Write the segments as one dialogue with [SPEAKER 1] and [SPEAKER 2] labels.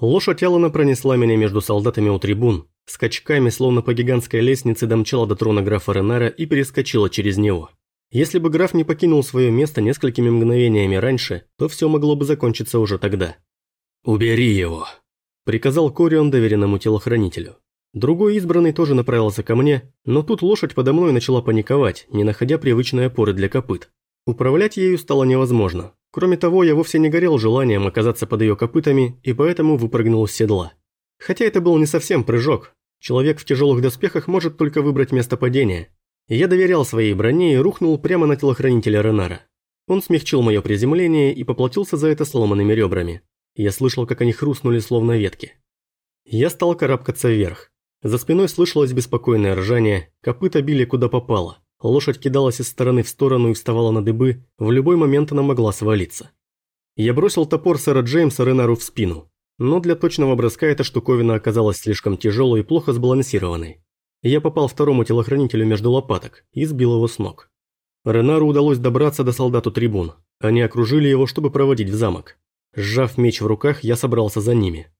[SPEAKER 1] Лошадь Алана пронесла меня между солдатами у трибун, скачками, словно по гигантской лестнице, домчала до трона графа Ренара и перескочила через него. Если бы граф не покинул свое место несколькими мгновениями раньше, то все могло бы закончиться уже тогда. «Убери его», – приказал Корион доверенному телохранителю. Другой избранный тоже направился ко мне, но тут лошадь подо мной начала паниковать, не находя привычной опоры для копыт. Управлять ею стало невозможно. Кроме того, я вовсе не горел желанием оказаться под ее копытами и поэтому выпрыгнул с седла. Хотя это был не совсем прыжок. Человек в тяжелых доспехах может только выбрать место падения. Я доверял своей броне и рухнул прямо на телохранителя Ренара. Он смягчил мое приземление и поплатился за это сломанными ребрами. Я слышал, как они хрустнули словно ветки. Я стал карабкаться вверх. За спиной слышалось беспокойное ржание, копыта били куда попало. Лошадь кидалась из стороны в сторону и вставала на дыбы, в любой момент она могла свалиться. Я бросил топор сэра Джеймса Ренару в спину, но для точного броска эта штуковина оказалась слишком тяжелой и плохо сбалансированной. Я попал второму телохранителю между лопаток и сбил его с ног. Ренару удалось добраться до солдату трибун. Они окружили его, чтобы проводить в замок. Сжав меч в руках, я собрался за ними.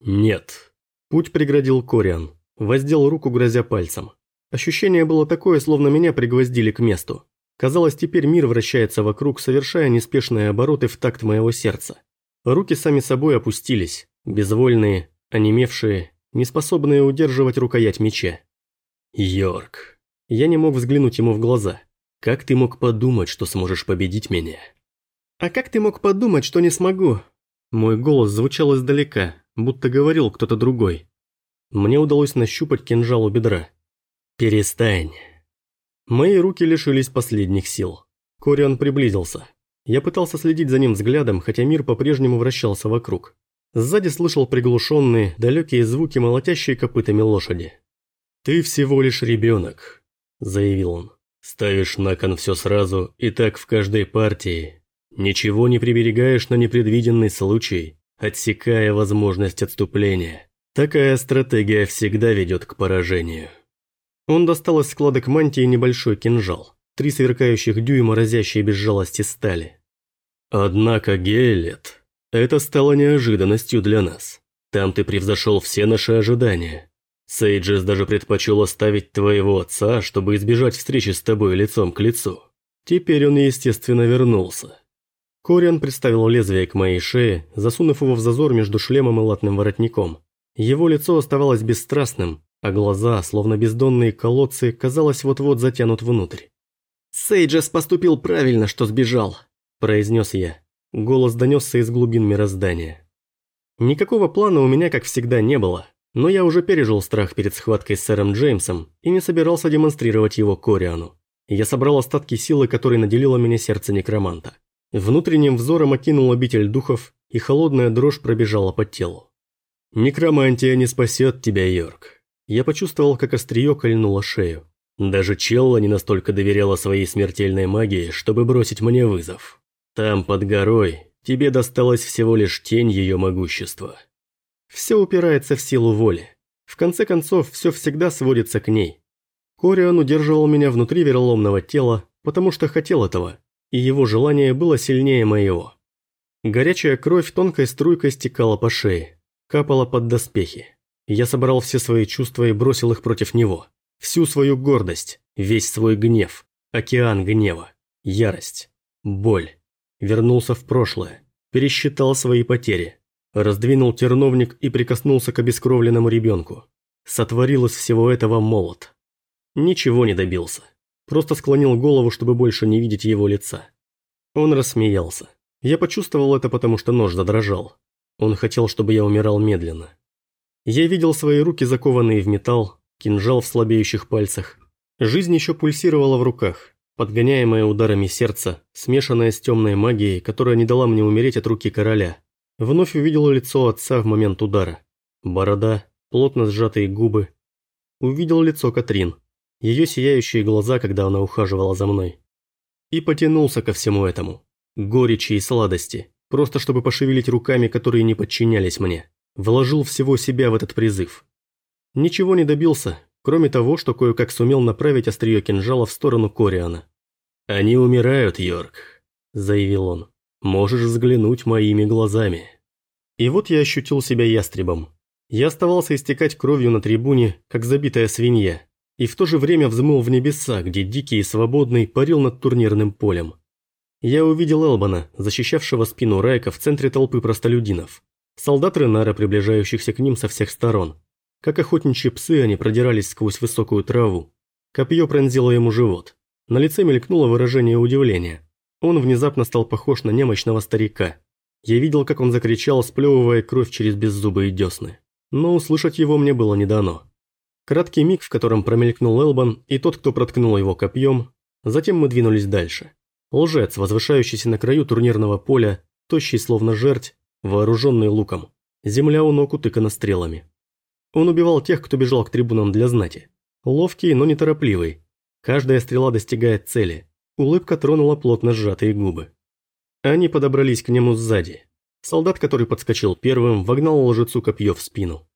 [SPEAKER 1] «Нет». Путь преградил Кориан. Воздел руку, грозя пальцем. Ощущение было такое, словно меня пригвоздили к месту. Казалось, теперь мир вращается вокруг, совершая неспешные обороты в такт моего сердца. Руки сами собой опустились, безвольные, онемевшие, неспособные удерживать рукоять меча. «Йорк». Я не мог взглянуть ему в глаза. «Как ты мог подумать, что сможешь победить меня?» «А как ты мог подумать, что не смогу?» Мой голос звучал издалека, будто говорил кто-то другой. Мне удалось нащупать кинжал у бедра. «Перестань». Мои руки лишились последних сил. Кориан приблизился. Я пытался следить за ним взглядом, хотя мир по-прежнему вращался вокруг. Сзади слышал приглушенные, далекие звуки, молотящие копытами лошади. «Ты всего лишь ребенок», – заявил он. «Ставишь на кон все сразу, и так в каждой партии. Ничего не приберегаешь на непредвиденный случай, отсекая возможность отступления. Такая стратегия всегда ведет к поражению». Он достал из складок мантии небольшой кинжал, три сверкающих дюйма разящие без жалости стали. Однако, Гейлет, это стало неожиданностью для нас. Там ты превзошел все наши ожидания. Сейджес даже предпочел оставить твоего отца, чтобы избежать встречи с тобой лицом к лицу. Теперь он, естественно, вернулся. Кориан приставил лезвие к моей шее, засунув его в зазор между шлемом и латным воротником. Его лицо оставалось бесстрастным, а глаза, словно бездонные колодцы, казалось, вот-вот затянут внутрь. «Сейджес поступил правильно, что сбежал», – произнес я. Голос донесся из глубин мироздания. Никакого плана у меня, как всегда, не было, но я уже пережил страх перед схваткой с сэром Джеймсом и не собирался демонстрировать его Кориану. Я собрал остатки силы, которой наделило меня сердце некроманта. Внутренним взором окинул обитель духов, и холодная дрожь пробежала по телу. «Некромантия не спасет тебя, Йорк. Я почувствовал, как острие кольнуло шею. Даже Челла не настолько доверяла своей смертельной магии, чтобы бросить мне вызов. Там, под горой, тебе досталась всего лишь тень ее могущества. Все упирается в силу воли. В конце концов, все всегда сводится к ней. Кориан удерживал меня внутри вероломного тела, потому что хотел этого, и его желание было сильнее моего. Горячая кровь тонкой струйкой стекала по шее, капала под доспехи. Я собрал все свои чувства и бросил их против него. Всю свою гордость, весь свой гнев, океан гнева, ярость, боль. Вернулся в прошлое, пересчитал свои потери, раздвинул терновник и прикоснулся к обескровленному ребенку. Сотворил из всего этого молот. Ничего не добился. Просто склонил голову, чтобы больше не видеть его лица. Он рассмеялся. Я почувствовал это, потому что нож задрожал. Он хотел, чтобы я умирал медленно. Я видел свои руки, закованные в металл, кинжал в слабеющих пальцах. Жизнь еще пульсировала в руках, подгоняемая ударами сердца, смешанная с темной магией, которая не дала мне умереть от руки короля. Вновь увидел лицо отца в момент удара. Борода, плотно сжатые губы. Увидел лицо Катрин, ее сияющие глаза, когда она ухаживала за мной. И потянулся ко всему этому. Горечи и сладости, просто чтобы пошевелить руками, которые не подчинялись мне. Вложил всего себя в этот призыв. Ничего не добился, кроме того, что кое-как сумел направить острие кинжала в сторону Кориана. «Они умирают, Йорк», – заявил он. «Можешь взглянуть моими глазами». И вот я ощутил себя ястребом. Я оставался истекать кровью на трибуне, как забитая свинья, и в то же время взмыл в небеса, где дикий и свободный парил над турнирным полем. Я увидел Элбана, защищавшего спину Райка в центре толпы простолюдинов. Солдат Ренара, приближающихся к ним со всех сторон. Как охотничьи псы, они продирались сквозь высокую траву. Копье пронзило ему живот. На лице мелькнуло выражение удивления. Он внезапно стал похож на немощного старика. Я видел, как он закричал, сплевывая кровь через беззубые десны. Но услышать его мне было не дано. Краткий миг, в котором промелькнул Элбан и тот, кто проткнул его копьем, затем мы двинулись дальше. Лжец, возвышающийся на краю турнирного поля, тощий словно жерть, вооруженный луком. Земля у ног утыкана стрелами. Он убивал тех, кто бежал к трибунам для знати. Ловкий, но неторопливый. Каждая стрела достигает цели. Улыбка тронула плотно сжатые губы. Они подобрались к нему сзади. Солдат, который подскочил первым, вогнал лжецу копье в спину.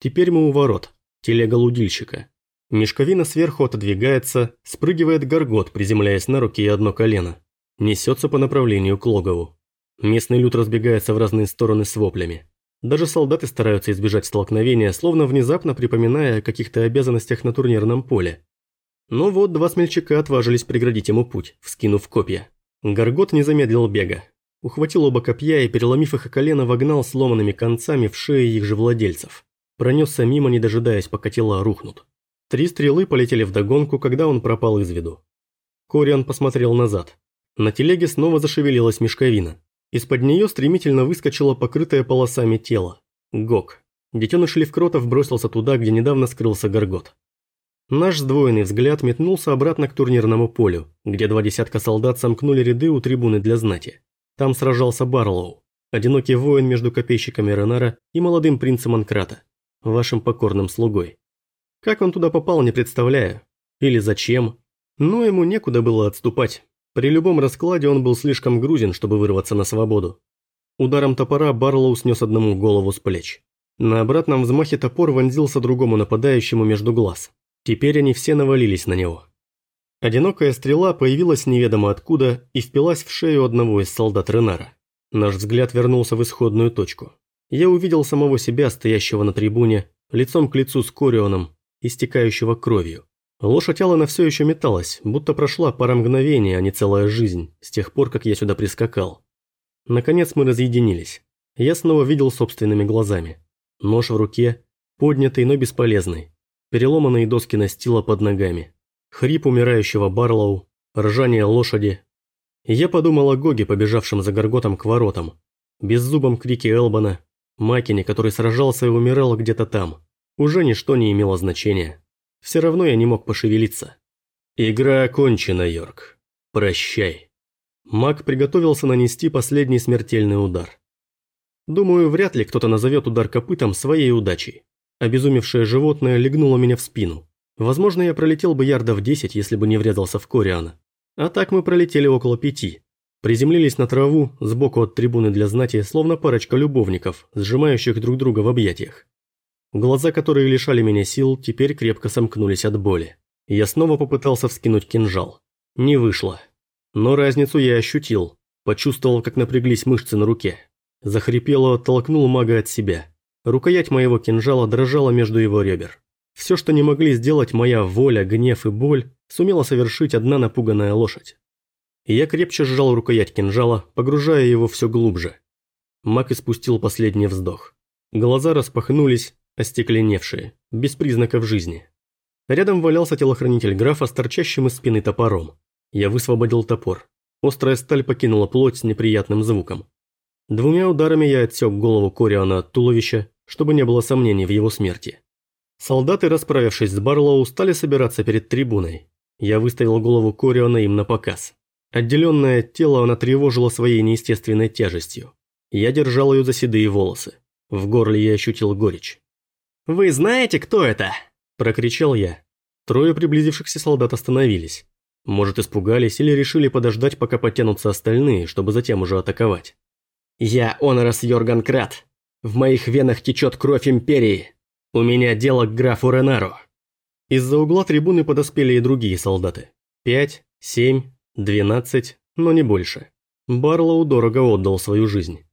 [SPEAKER 1] Теперь мы у ворот. Телега лудильщика. Мешковина сверху отодвигается, спрыгивает горгот, приземляясь на руки и одно колено. Несется по направлению к логову. Местный люд разбегается в разные стороны с воплями. Даже солдаты стараются избежать столкновения, словно внезапно припоминая о каких-то обязанностях на турнирном поле. Но вот два смельчака отважились преградить ему путь, вскинув копья. Горгот не замедлил бега. Ухватил оба копья и, переломив их о колено, вогнал сломанными концами в шеи их же владельцев. Пронесся мимо, не дожидаясь, пока тела рухнут. Три стрелы полетели вдогонку, когда он пропал из виду. Кориан посмотрел назад. На телеге снова зашевелилась мешковина. Из-под нее стремительно выскочило покрытое полосами тело. Гок. Детеныш Левкротов бросился туда, где недавно скрылся Горгот. Наш сдвоенный взгляд метнулся обратно к турнирному полю, где два десятка солдат сомкнули ряды у трибуны для знати. Там сражался Барлоу, одинокий воин между копейщиками Ренара и молодым принцем Анкрата, вашим покорным слугой. Как он туда попал, не представляю. Или зачем. Но ему некуда было отступать. При любом раскладе он был слишком грузен, чтобы вырваться на свободу. Ударом топора Барлоу снес одному голову с плеч. На обратном взмахе топор вонзился другому нападающему между глаз. Теперь они все навалились на него. Одинокая стрела появилась неведомо откуда и впилась в шею одного из солдат Ренара. Наш взгляд вернулся в исходную точку. Я увидел самого себя, стоящего на трибуне, лицом к лицу с Корионом, истекающего кровью. Лошадь Алана все еще металась, будто прошла пара мгновений, а не целая жизнь, с тех пор, как я сюда прискакал. Наконец мы разъединились. Я снова видел собственными глазами. Нож в руке, поднятый, но бесполезный. Переломанные доски настила под ногами. Хрип умирающего Барлоу, ржание лошади. Я подумал о Гоге, побежавшем за Горготом к воротам. Беззубом крики Элбана, Макине, который сражался и умирал где-то там. Уже ничто не имело значения. Все равно я не мог пошевелиться. «Игра окончена, Йорк. Прощай». Маг приготовился нанести последний смертельный удар. Думаю, вряд ли кто-то назовет удар копытом своей удачей. Обезумевшее животное легнуло меня в спину. Возможно, я пролетел бы ярдов 10, если бы не врезался в Кориана. А так мы пролетели около пяти. Приземлились на траву, сбоку от трибуны для знати, словно парочка любовников, сжимающих друг друга в объятиях. Глаза, которые лишали меня сил, теперь крепко сомкнулись от боли. Я снова попытался вскинуть кинжал. Не вышло. Но разницу я ощутил. Почувствовал, как напряглись мышцы на руке. Захрипело, оттолкнул мага от себя. Рукоять моего кинжала дрожала между его ребер. Все, что не могли сделать моя воля, гнев и боль, сумела совершить одна напуганная лошадь. Я крепче сжал рукоять кинжала, погружая его все глубже. Маг испустил последний вздох. Глаза распахнулись, остекленевшие, без признаков жизни. Рядом валялся телохранитель графа с торчащим из спины топором. Я высвободил топор. Острая сталь покинула плоть с неприятным звуком. Двумя ударами я отсек голову Кориана от туловища, чтобы не было сомнений в его смерти. Солдаты, расправившись с Барлоу, стали собираться перед трибуной. Я выставил голову Кориона им на показ. Отделенное от тела она тревожила своей неестественной тяжестью. Я держал ее за седые волосы. В горле я ощутил горечь. «Вы знаете, кто это?» – прокричал я. Трое приблизившихся солдат остановились. Может, испугались или решили подождать, пока потянутся остальные, чтобы затем уже атаковать. «Я Онорас Йорган Крат. В моих венах течет кровь Империи. У меня дело к графу Ренару». Из-за угла трибуны подоспели и другие солдаты. Пять, семь, двенадцать, но не больше. Барлоу дорого отдал свою жизнь.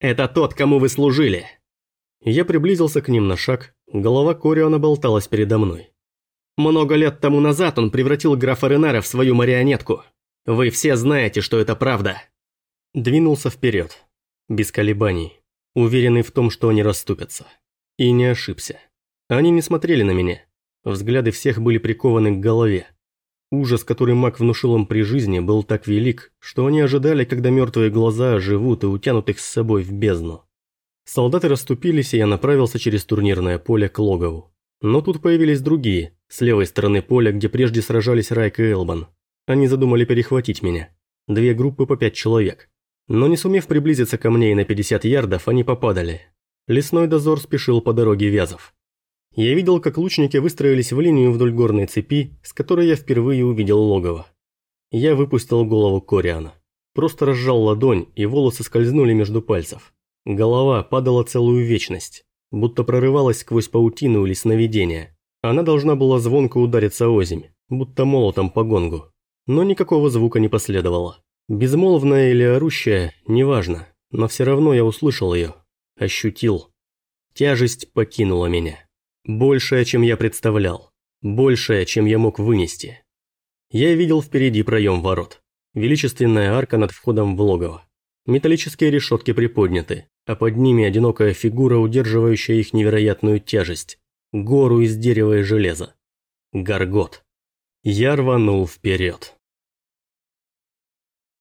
[SPEAKER 1] Это тот, кому вы служили!» Я приблизился к ним на шаг, голова Кориона болталась передо мной. «Много лет тому назад он превратил графа Ренара в свою марионетку. Вы все знаете, что это правда!» Двинулся вперед, без колебаний, уверенный в том, что они расступятся. И не ошибся. Они не смотрели на меня. Взгляды всех были прикованы к голове. Ужас, который маг внушил им при жизни, был так велик, что они ожидали, когда мертвые глаза оживут и утянут их с собой в бездну. Солдаты расступились, и я направился через турнирное поле к логову. Но тут появились другие, с левой стороны поля, где прежде сражались Райк и Элбан. Они задумали перехватить меня. Две группы по пять человек. Но не сумев приблизиться ко мне и на 50 ярдов, они попадали. Лесной дозор спешил по дороге Вязов. Я видел, как лучники выстроились в линию вдоль горной цепи, с которой я впервые увидел логово. Я выпустил голову Кориана. Просто разжал ладонь, и волосы скользнули между пальцев. Голова падала целую вечность, будто прорывалась сквозь паутину или сновидение. Она должна была звонко удариться озимь, будто молотом по гонгу. Но никакого звука не последовало. Безмолвная или орущая, неважно, но все равно я услышал ее, ощутил. Тяжесть покинула меня. Большая, чем я представлял. Большая, чем я мог вынести. Я видел впереди проем ворот. Величественная арка над входом в логово. Металлические решетки приподняты, а под ними одинокая фигура, удерживающая их невероятную тяжесть. Гору из дерева и железа. Гаргот. Я рванул вперед.